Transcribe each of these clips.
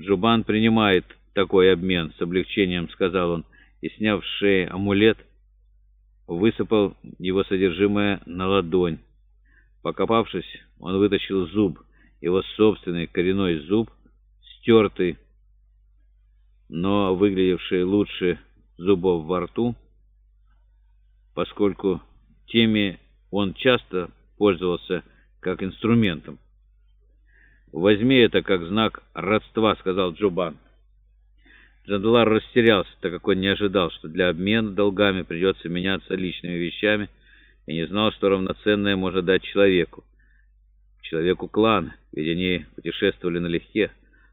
Джубан принимает такой обмен, с облегчением сказал он, и, сняв с шеи амулет, высыпал его содержимое на ладонь. Покопавшись, он вытащил зуб, его собственный коренной зуб, стертый, но выглядевший лучше зубов во рту, поскольку теми он часто пользовался как инструментом. «Возьми это как знак родства», — сказал Джубан. Джандалар растерялся, так как он не ожидал, что для обмена долгами придется меняться личными вещами, и не знал, что равноценное может дать человеку. Человеку клана, ведь они путешествовали налегке.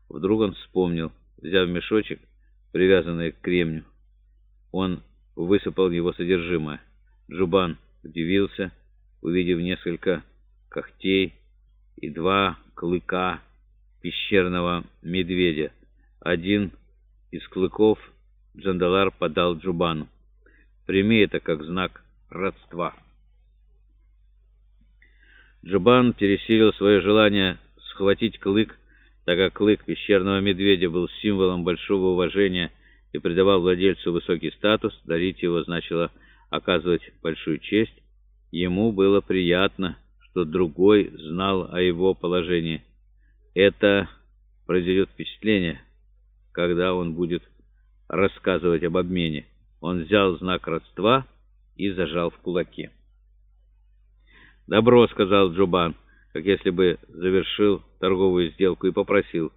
Вдруг он вспомнил, взяв мешочек, привязанный к кремню. Он высыпал его содержимое. Джубан удивился, увидев несколько когтей и два клыка пещерного медведя. Один из клыков Джандалар подал Джубану. «Прими это как знак родства». Джубан пересилил свое желание схватить клык, так как клык пещерного медведя был символом большого уважения и придавал владельцу высокий статус, дарить его значило оказывать большую честь. Ему было приятно, что другой знал о его положении. Это произведет впечатление, когда он будет рассказывать об обмене. Он взял знак родства и зажал в кулаке. «Добро», — сказал Джубан, как если бы завершил торговую сделку, и попросил,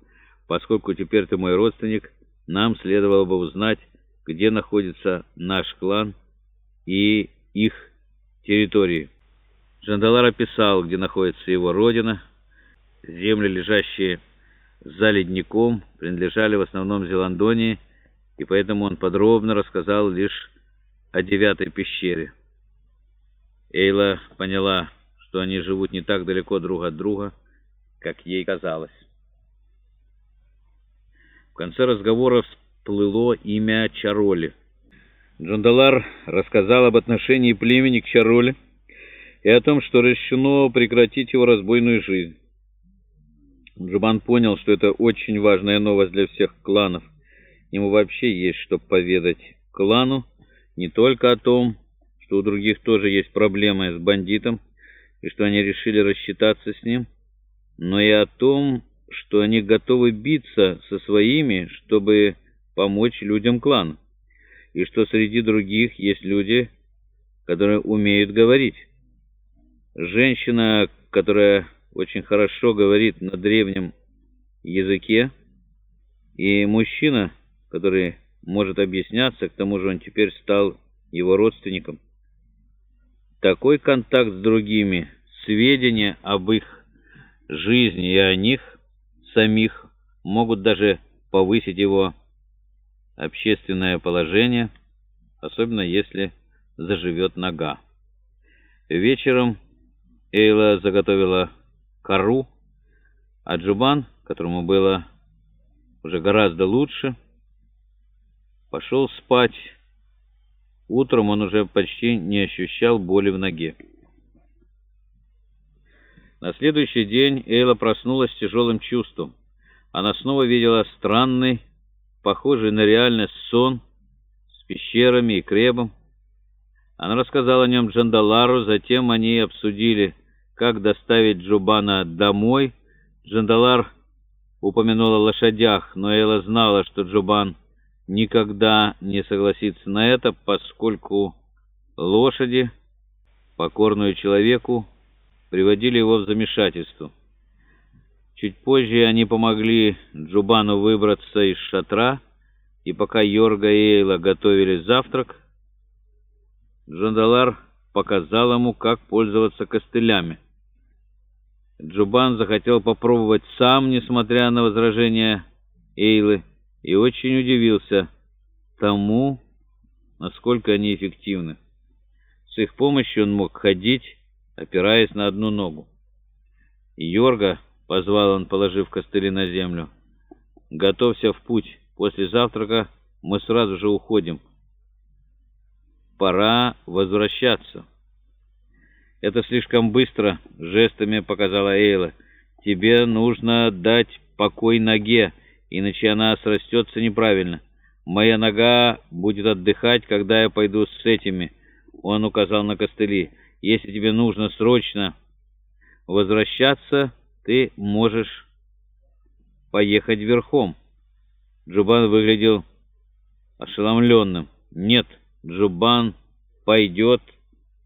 «поскольку теперь ты мой родственник, нам следовало бы узнать, где находится наш клан и их территории». Джандалар описал, где находится его родина. Земли, лежащие за ледником, принадлежали в основном Зеландонии, и поэтому он подробно рассказал лишь о девятой пещере. Эйла поняла, что они живут не так далеко друг от друга, как ей казалось. В конце разговора всплыло имя Чароли. Джандалар рассказал об отношении племени к Чароли и о том, что решено прекратить его разбойную жизнь. Джубан понял, что это очень важная новость для всех кланов. Ему вообще есть что поведать клану, не только о том, что у других тоже есть проблемы с бандитом, и что они решили рассчитаться с ним, но и о том, что они готовы биться со своими, чтобы помочь людям клана, и что среди других есть люди, которые умеют говорить. Женщина, которая очень хорошо говорит на древнем языке, и мужчина, который может объясняться, к тому же он теперь стал его родственником. Такой контакт с другими, сведения об их жизни и о них самих могут даже повысить его общественное положение, особенно если заживет нога. Вечером Эйла заготовила кору, а Джубан, которому было уже гораздо лучше, пошел спать, Утром он уже почти не ощущал боли в ноге. На следующий день Эйла проснулась с тяжелым чувством. Она снова видела странный, похожий на реальность сон с пещерами и кребом. Она рассказала о нем Джандалару, затем они обсудили, как доставить Джубана домой. Джандалар упомянул о лошадях, но Эйла знала, что Джубан никогда не согласится на это, поскольку лошади, покорную человеку, приводили его в замешательство. Чуть позже они помогли Джубану выбраться из шатра, и пока Йорга и Эйла готовили завтрак, Джандалар показал ему, как пользоваться костылями. Джубан захотел попробовать сам, несмотря на возражения Эйлы, и очень удивился тому, насколько они эффективны. С их помощью он мог ходить, опираясь на одну ногу. «Йорга», — позвал он, положив костыли на землю, — «готовься в путь. После завтрака мы сразу же уходим. Пора возвращаться». «Это слишком быстро», — жестами показала Эйла. «Тебе нужно дать покой ноге» иначе она срастется неправильно. Моя нога будет отдыхать, когда я пойду с этими. Он указал на костыли. Если тебе нужно срочно возвращаться, ты можешь поехать верхом. Джубан выглядел ошеломленным. Нет, Джубан пойдет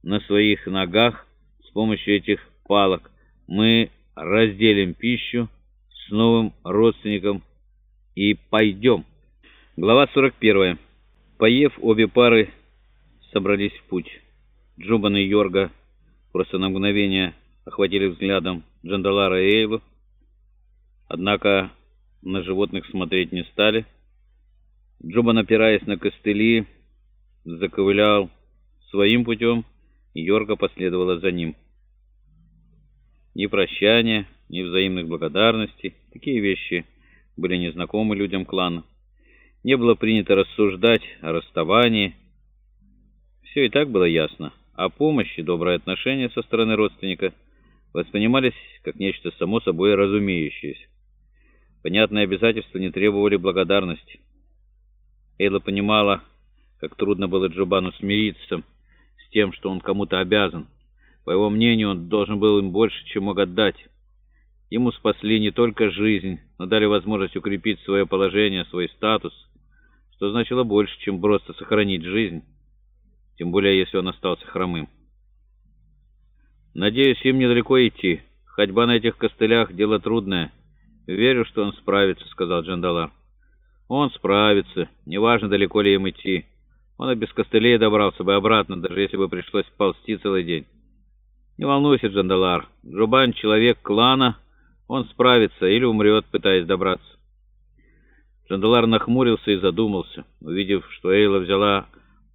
на своих ногах помощью этих палок. Мы разделим пищу с новым родственником и пойдем. Глава 41. Поев, обе пары собрались в путь. Джубан и Йорга просто на мгновение охватили взглядом Джандалара и Эйлу, однако на животных смотреть не стали. Джубан, опираясь на костыли, заковылял своим путем, и Йорга последовала за ним. Ни прощания, ни взаимных благодарностей, такие вещи были незнакомы людям клана. Не было принято рассуждать о расставании. Все и так было ясно. А помощь и доброе отношение со стороны родственника воспринимались как нечто само собой разумеющееся. Понятные обязательства не требовали благодарности. Эйла понимала, как трудно было Джубану смириться с тем, что он кому-то обязан. По его мнению, он должен был им больше, чем мог отдать. Ему спасли не только жизнь, но дали возможность укрепить свое положение, свой статус, что значило больше, чем просто сохранить жизнь, тем более, если он остался хромым. «Надеюсь, им недалеко идти. Ходьба на этих костылях — дело трудное. Верю, что он справится», — сказал Джандалар. «Он справится. Неважно, далеко ли им идти. Он и без костылей добрался бы обратно, даже если бы пришлось ползти целый день». «Не волнуйся, Джандалар. Джубан — человек клана. Он справится или умрет, пытаясь добраться». Джандалар нахмурился и задумался. Увидев, что Эйла взяла